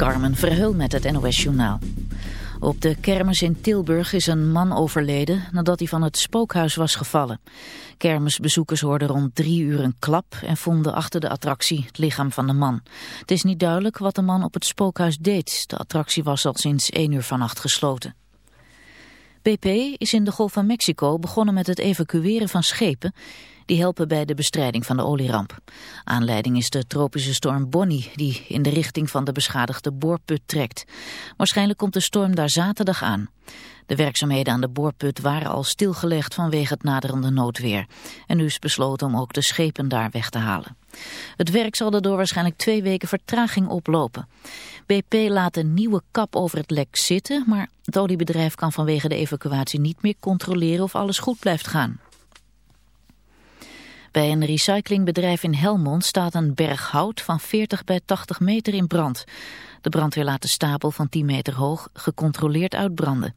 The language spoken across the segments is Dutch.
Carmen Verheul met het NOS Journaal. Op de kermis in Tilburg is een man overleden nadat hij van het spookhuis was gevallen. Kermisbezoekers hoorden rond drie uur een klap en vonden achter de attractie het lichaam van de man. Het is niet duidelijk wat de man op het spookhuis deed. De attractie was al sinds één uur vannacht gesloten. BP is in de Golf van Mexico begonnen met het evacueren van schepen die helpen bij de bestrijding van de olieramp. Aanleiding is de tropische storm Bonnie die in de richting van de beschadigde boorput trekt. Waarschijnlijk komt de storm daar zaterdag aan. De werkzaamheden aan de boorput waren al stilgelegd vanwege het naderende noodweer. En nu is besloten om ook de schepen daar weg te halen. Het werk zal daardoor waarschijnlijk twee weken vertraging oplopen. BP laat een nieuwe kap over het lek zitten, maar het oliebedrijf kan vanwege de evacuatie niet meer controleren of alles goed blijft gaan. Bij een recyclingbedrijf in Helmond staat een berg hout van 40 bij 80 meter in brand. De brandweer laat de stapel van 10 meter hoog gecontroleerd uitbranden.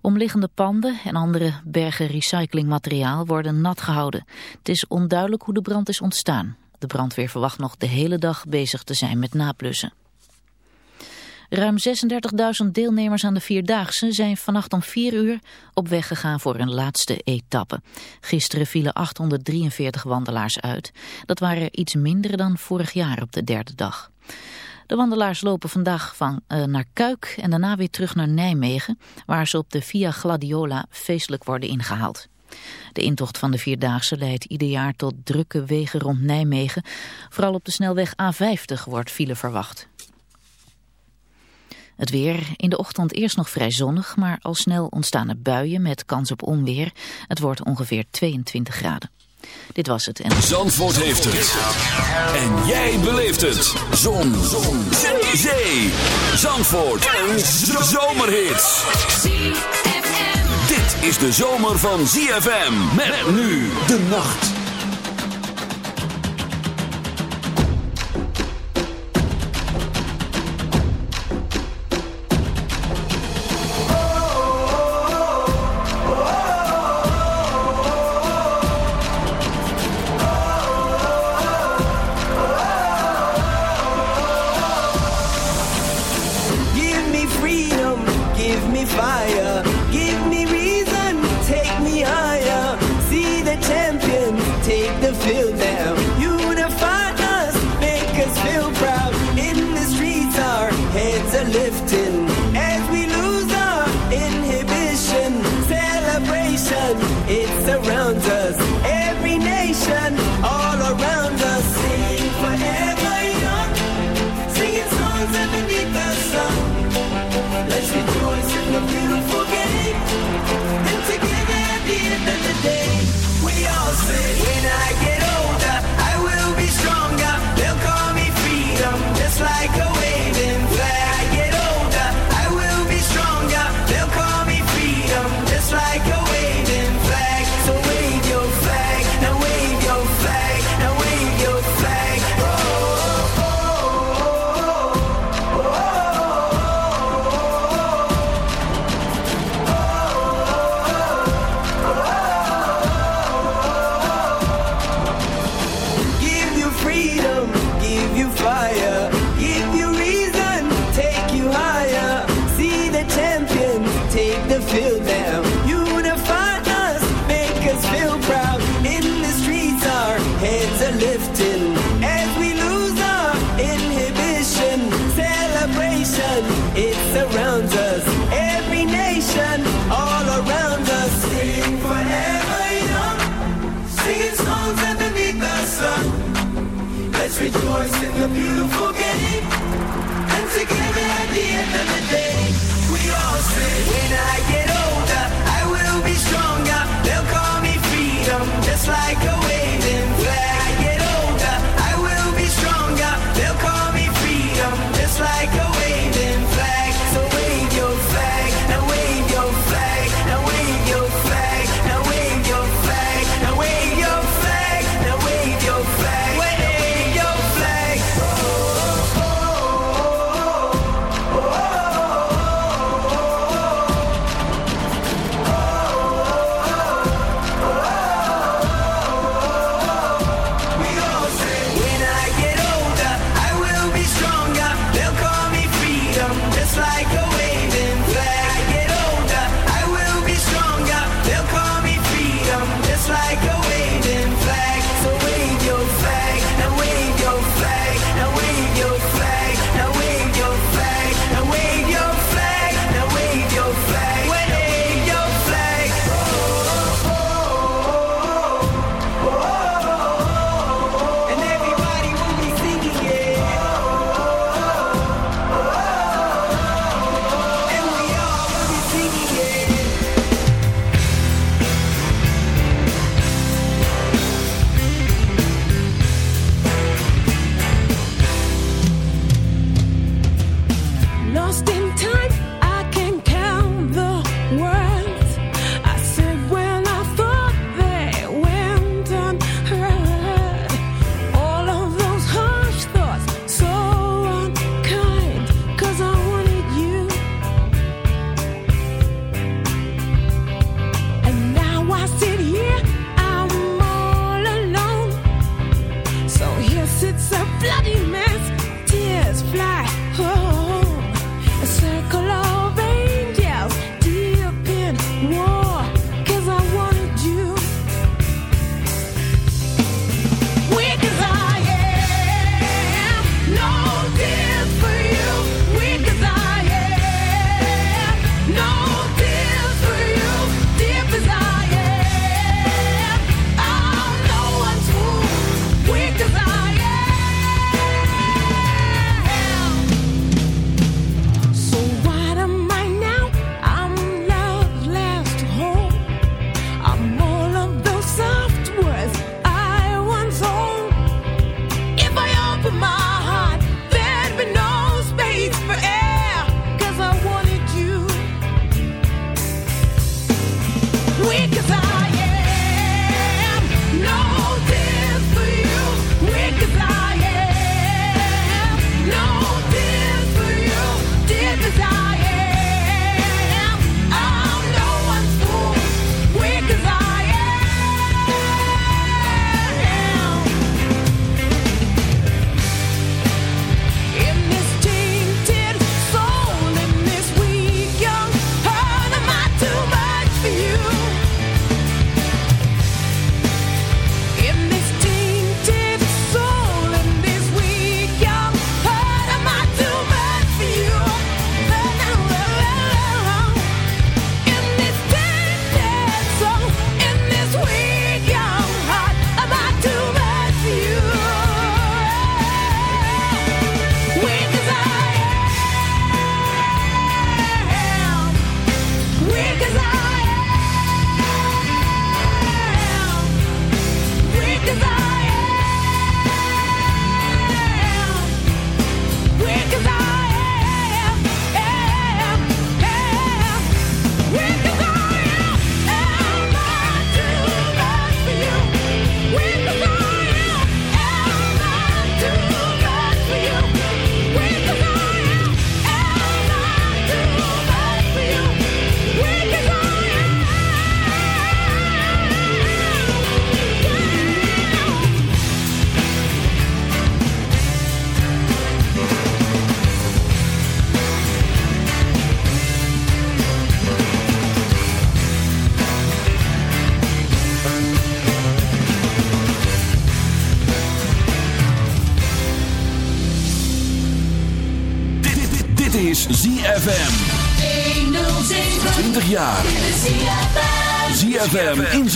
Omliggende panden en andere bergen recyclingmateriaal worden nat gehouden. Het is onduidelijk hoe de brand is ontstaan. De brandweer verwacht nog de hele dag bezig te zijn met naplussen. Ruim 36.000 deelnemers aan de Vierdaagse zijn vannacht om 4 uur op weg gegaan voor een laatste etappe. Gisteren vielen 843 wandelaars uit. Dat waren iets minder dan vorig jaar op de derde dag. De wandelaars lopen vandaag van, uh, naar Kuik en daarna weer terug naar Nijmegen, waar ze op de Via Gladiola feestelijk worden ingehaald. De intocht van de Vierdaagse leidt ieder jaar tot drukke wegen rond Nijmegen. Vooral op de snelweg A50 wordt file verwacht. Het weer in de ochtend eerst nog vrij zonnig, maar al snel ontstaan er buien met kans op onweer. Het wordt ongeveer 22 graden. Dit was het. En... Zandvoort heeft het. En jij beleeft het. Zon. Zon. Zee. Zandvoort. Een zomerhit. Dit is de zomer van ZFM. Met nu de nacht.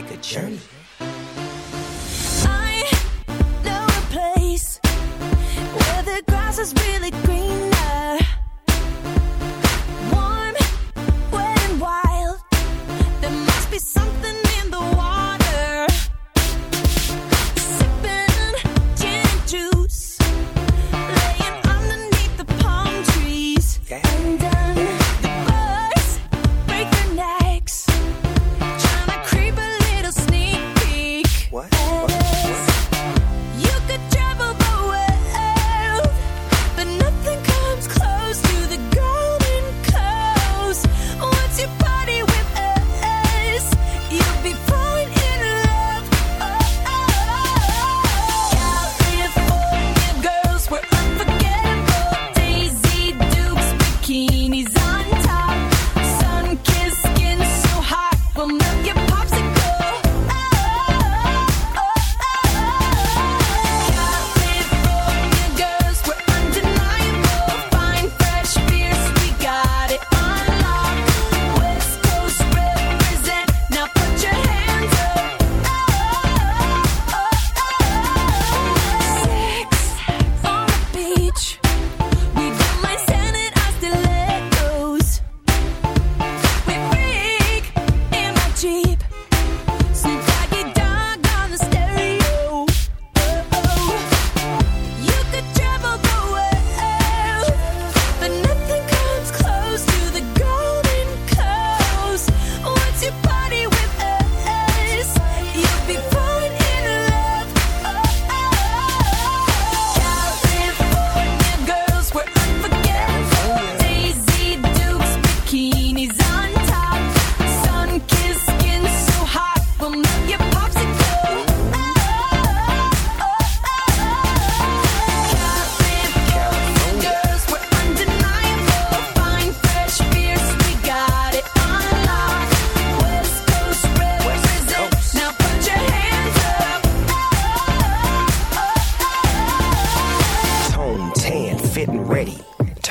take a journey.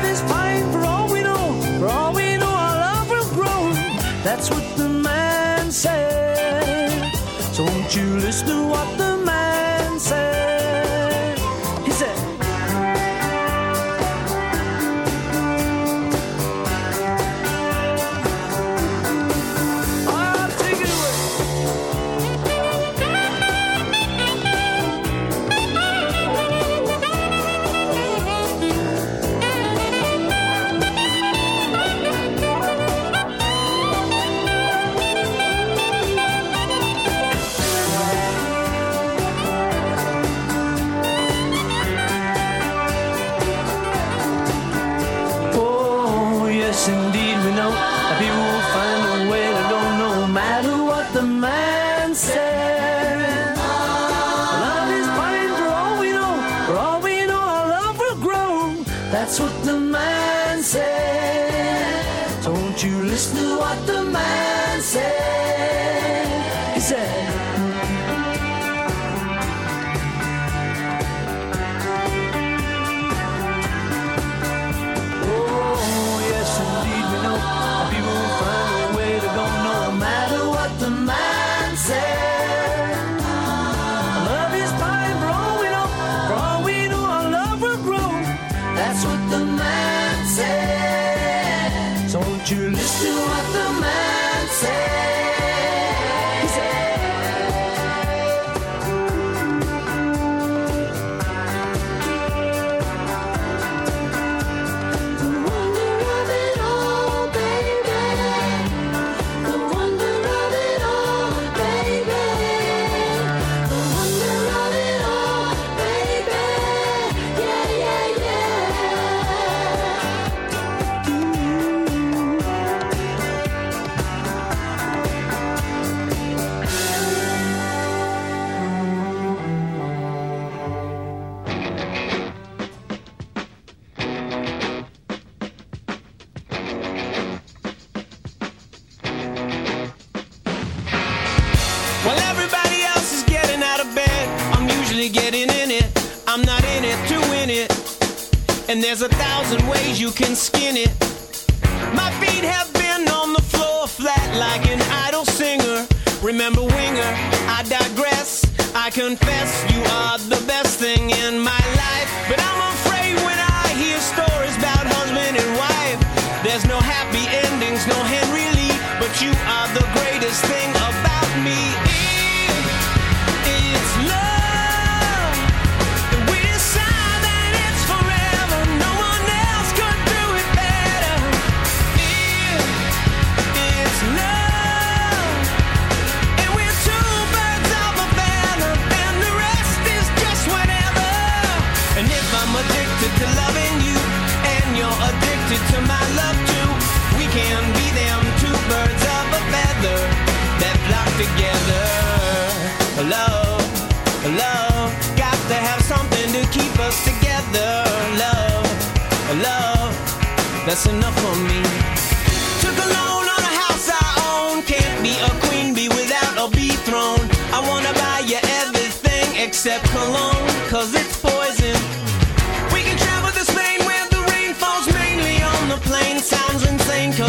love is fine for all we know. For all we know, our love will grow. That's what the man said. So won't you listen to what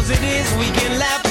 'Cause it is, we can laugh.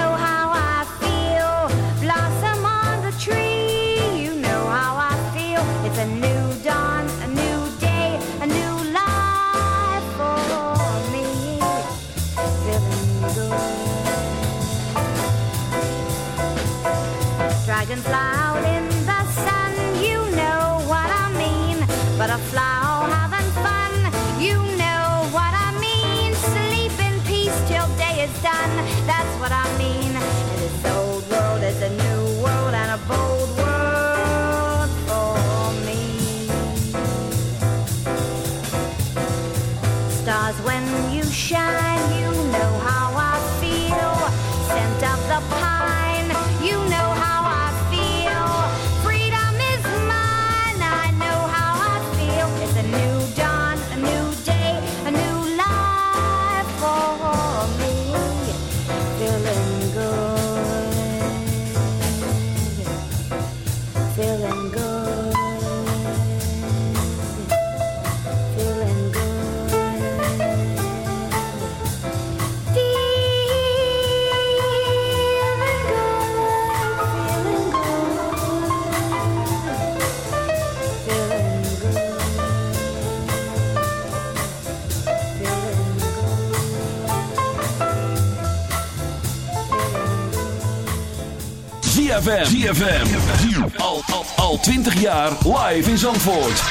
ZFM. ZFM. Al, al, al 20 jaar live in Zandvoort.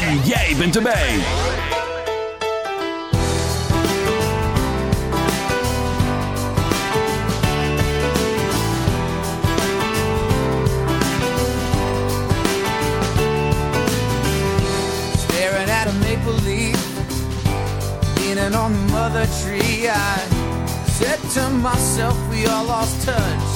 En jij bent erbij. Staring at a maple leaf. Leaning on the mother tree. I said to myself we all lost touch.